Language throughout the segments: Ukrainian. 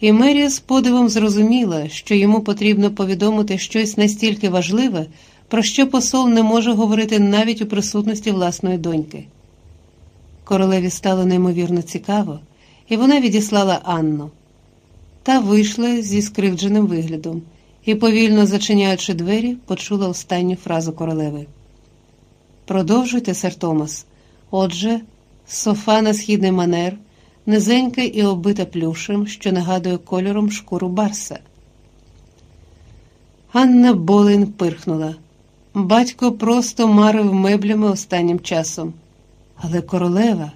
І Мерія з подивом зрозуміла, що йому потрібно повідомити щось настільки важливе, про що посол не може говорити навіть у присутності власної доньки. Королеві стало неймовірно цікаво, і вона відіслала Анну. Та вийшла зі скривдженим виглядом і, повільно зачиняючи двері, почула останню фразу королеви. Продовжуйте, сер Томас. Отже, софа на східний манер, низенька і оббита плюшем, що нагадує кольором шкуру барса. Анна Болин пирхнула. Батько просто марив меблями останнім часом. Але королева,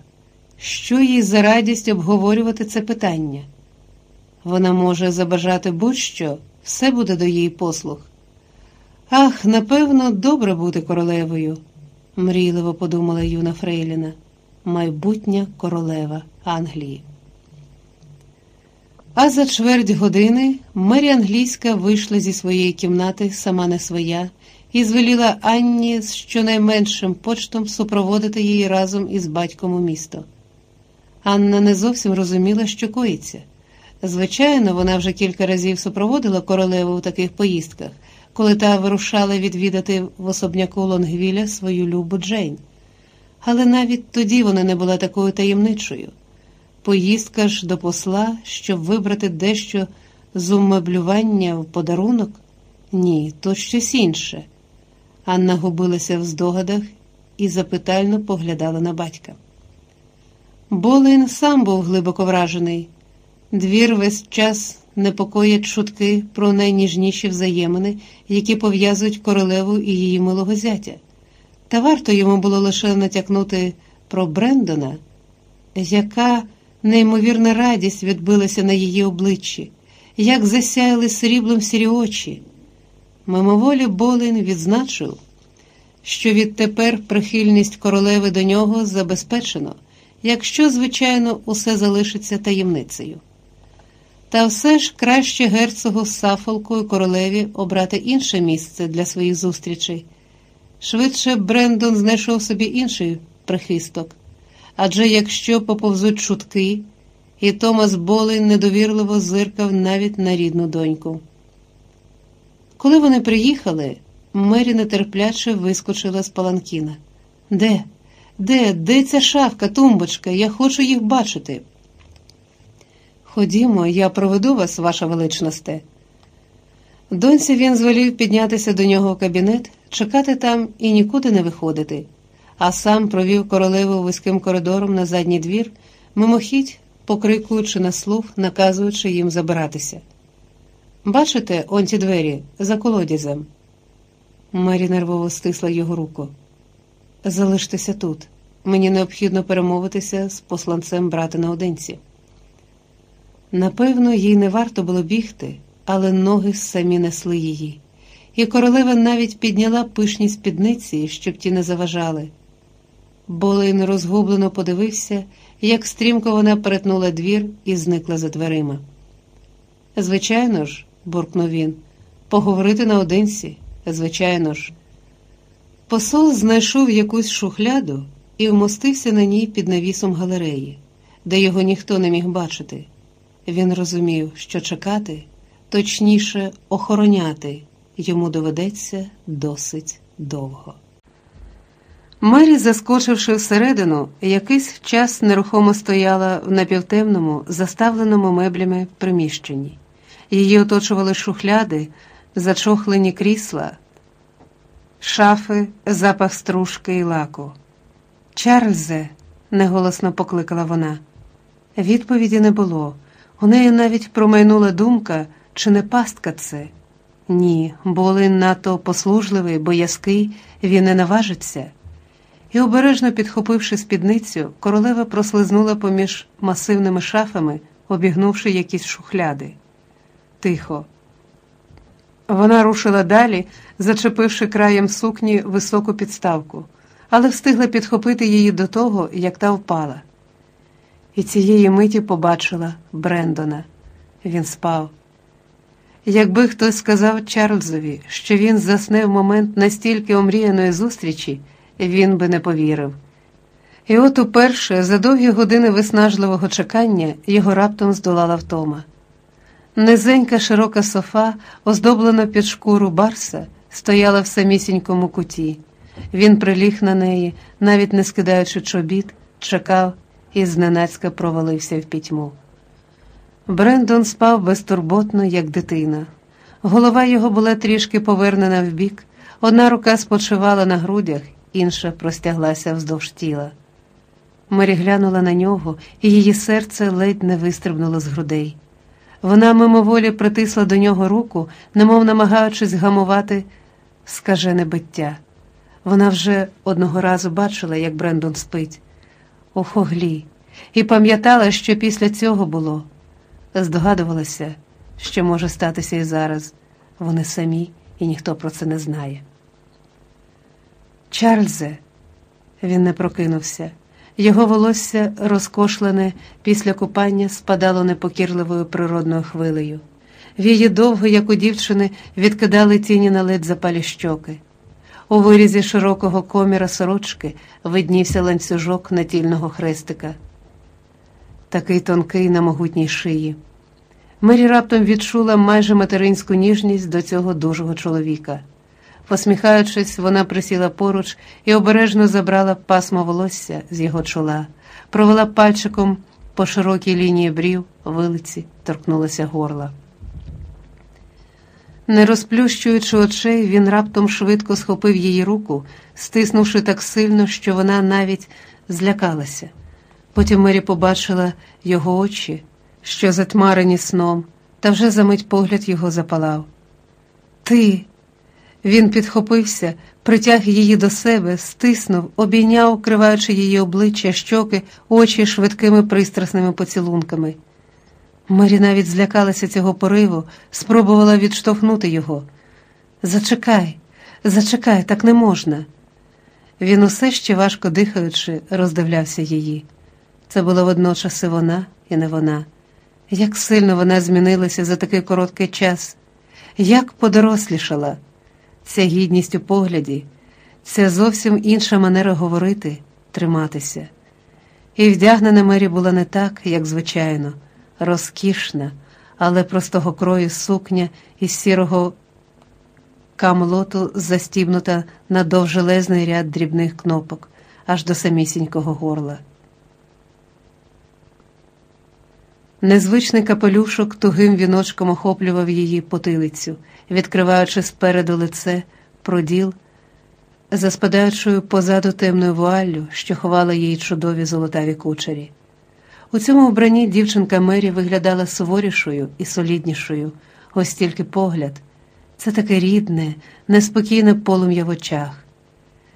що їй за радість обговорювати це питання? Вона може забажати будь-що, все буде до її послуг. Ах, напевно, добре бути королевою, мрійливо подумала юна Фрейліна, майбутня королева Англії. А за чверть години Мері Англійська вийшла зі своєї кімнати, сама не своя, і звеліла Анні з щонайменшим почтом супроводити її разом із батьком у місто. Анна не зовсім розуміла, що коїться. Звичайно, вона вже кілька разів супроводила королеву у таких поїздках, коли та вирушала відвідати в особняку Лонгвіля свою любу Джейн. Але навіть тоді вона не була такою таємничою. Поїздка ж до посла, щоб вибрати дещо з умеблювання в подарунок? Ні, то щось інше. Анна губилася в здогадах і запитально поглядала на батька. Болин сам був глибоко вражений. Двір весь час непокоять чутки про найніжніші взаємини, які пов'язують королеву і її милого зятя. Та варто йому було лише натякнути про Брендона, яка неймовірна радість відбилася на її обличчі, як засяяли сріблом сірі очі. Мимоволі Болин відзначив, що відтепер прихильність королеви до нього забезпечено, якщо, звичайно, усе залишиться таємницею. Та все ж краще герцогу з Сафолку і королеві обрати інше місце для своїх зустрічей. Швидше Брендон знайшов собі інший прихисток. Адже якщо поповзуть чутки, і Томас Болин недовірливо зиркав навіть на рідну доньку. Коли вони приїхали, Мері нетерпляче вискочила з паланкіна. Де? Де? Де ця шафка, тумбочка? Я хочу їх бачити. Ходімо, я проведу вас, ваша величносте. Доньці він звелів піднятися до нього в кабінет, чекати там і нікуди не виходити, а сам провів королеву вузьким коридором на задній двір, мимохідь, покрикуючи на слух, наказуючи їм забиратися. Бачите, он ті двері за колодязем. Мері нервово стисла його руку. Залиштеся тут. Мені необхідно перемовитися з посланцем брата наодинці. Напевно, їй не варто було бігти, але ноги самі несли її, і королева навіть підняла пишні спідниці, щоб ті не заважали. Болейн розгублено подивився, як стрімко вона перетнула двір і зникла за дверима. Звичайно ж, буркнув він, поговорити наодинці, звичайно ж. Посол знайшов якусь шухляду і вмостився на ній під навісом галереї, де його ніхто не міг бачити. Він розумів, що чекати, точніше, охороняти йому доведеться досить довго. Мері, заскочивши всередину, якийсь час нерухомо стояла в напівтемному, заставленому меблями приміщенні. Її оточували шухляди, зачохлені крісла, шафи, запах стружки і лаку. Чарльзе, неголосно покликала вона. Відповіді не було. У неї навіть промайнула думка, чи не пастка це. Ні, Болин надто послужливий, боязкий, він не наважиться. І, обережно підхопивши спідницю, королева прослизнула поміж масивними шафами, обігнувши якісь шухляди. Тихо. Вона рушила далі, зачепивши краєм сукні високу підставку, але встигла підхопити її до того, як та впала і цієї миті побачила Брендона. Він спав. Якби хтось сказав Чарльзові, що він засне в момент настільки омріяної зустрічі, він би не повірив. І от уперше, за довгі години виснажливого чекання, його раптом здолала втома. Низенька широка софа, оздоблена під шкуру барса, стояла в самісінькому куті. Він приліг на неї, навіть не скидаючи чобіт, чекав і зненацька провалився в пітьму. Брендон спав безтурботно, як дитина. Голова його була трішки повернена вбік, одна рука спочивала на грудях, інша простяглася вздовж тіла. Мері глянула на нього, і її серце ледь не вистрибнуло з грудей. Вона мимоволі притисла до нього руку, немов намагаючись гамувати скажене биття. Вона вже одного разу бачила, як Брендон спить у хоглі, і пам'ятала, що після цього було. Здогадувалася, що може статися і зараз. Вони самі, і ніхто про це не знає. Чарльзе, він не прокинувся. Його волосся, розкошлене після купання, спадало непокірливою природною хвилею. Вії довго, як у дівчини, відкидали тіні на ледь запалі щоки. У вирізі широкого коміра сорочки виднівся ланцюжок натільного хрестика, такий тонкий на могутній шиї. Мері раптом відчула майже материнську ніжність до цього дужого чоловіка. Посміхаючись, вона присіла поруч і обережно забрала пасмо волосся з його чола, провела пальчиком по широкій лінії брів, вилиці, торкнулася горла. Не розплющуючи очей, він раптом швидко схопив її руку, стиснувши так сильно, що вона навіть злякалася. Потім Мері побачила його очі, що затьмарені сном, та вже за мить погляд його запалав. Ти. Він підхопився, притяг її до себе, стиснув, обійняв, криваючи її обличчя, щоки, очі швидкими пристрасними поцілунками. Мері навіть злякалася цього пориву, спробувала відштовхнути його. Зачекай, зачекай, так не можна. Він усе ще важко дихаючи, роздивлявся її. Це була водночас і вона, і не вона. Як сильно вона змінилася за такий короткий час, як подорослішала. Ця гідність у погляді, ця зовсім інша манера говорити, триматися. І вдягнена Мері була не так, як звичайно, розкішна, але простого крою сукня із сірого камлоту застібнута на довжелезний ряд дрібних кнопок, аж до самісінького горла. Незвичний капелюшок тугим віночком охоплював її потилицю, відкриваючи спереду лице, проділ, за спадаючою позаду темною вуаллю, що ховала її чудові золотаві кучері. У цьому вбранні дівчинка Мері виглядала суворішою і соліднішою, ось тільки погляд. Це таке рідне, неспокійне полум'я в очах.